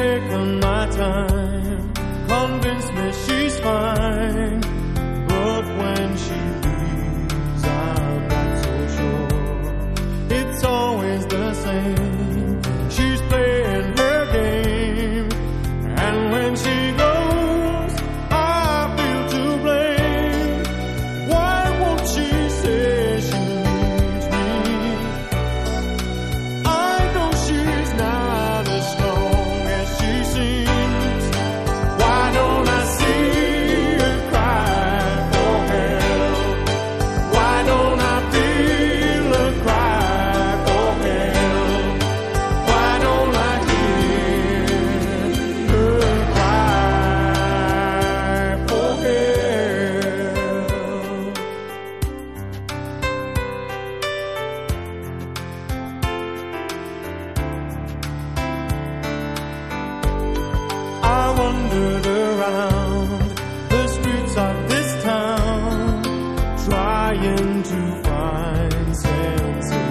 Take my time. Convince me she's fine. wandered around the streets of this town, trying to find sense.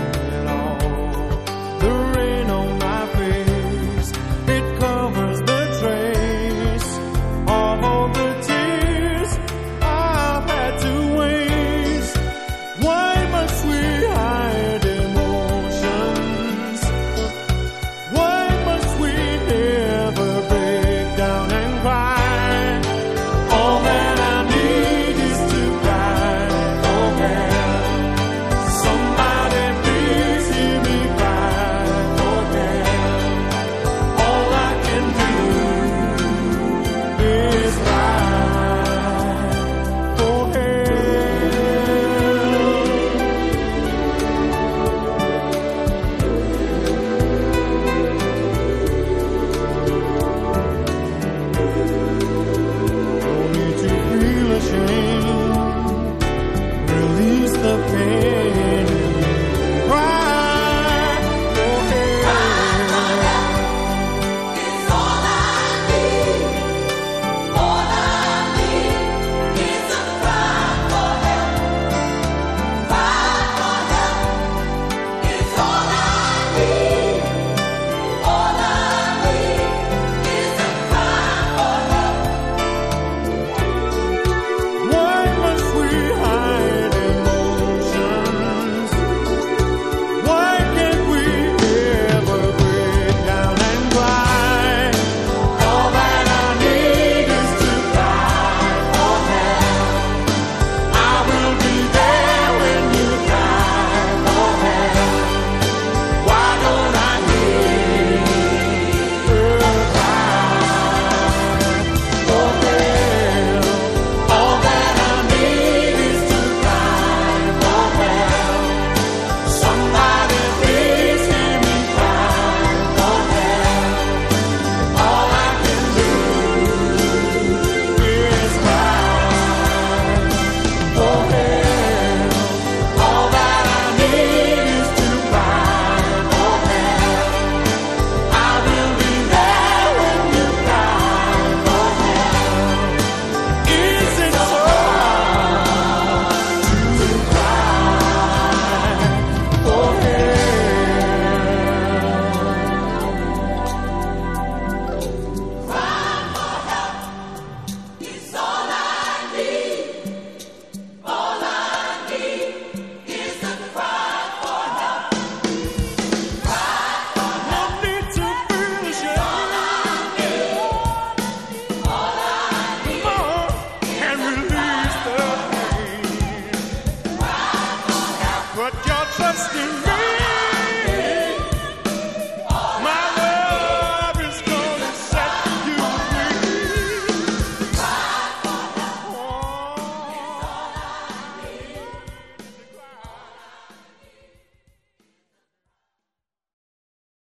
Sunday.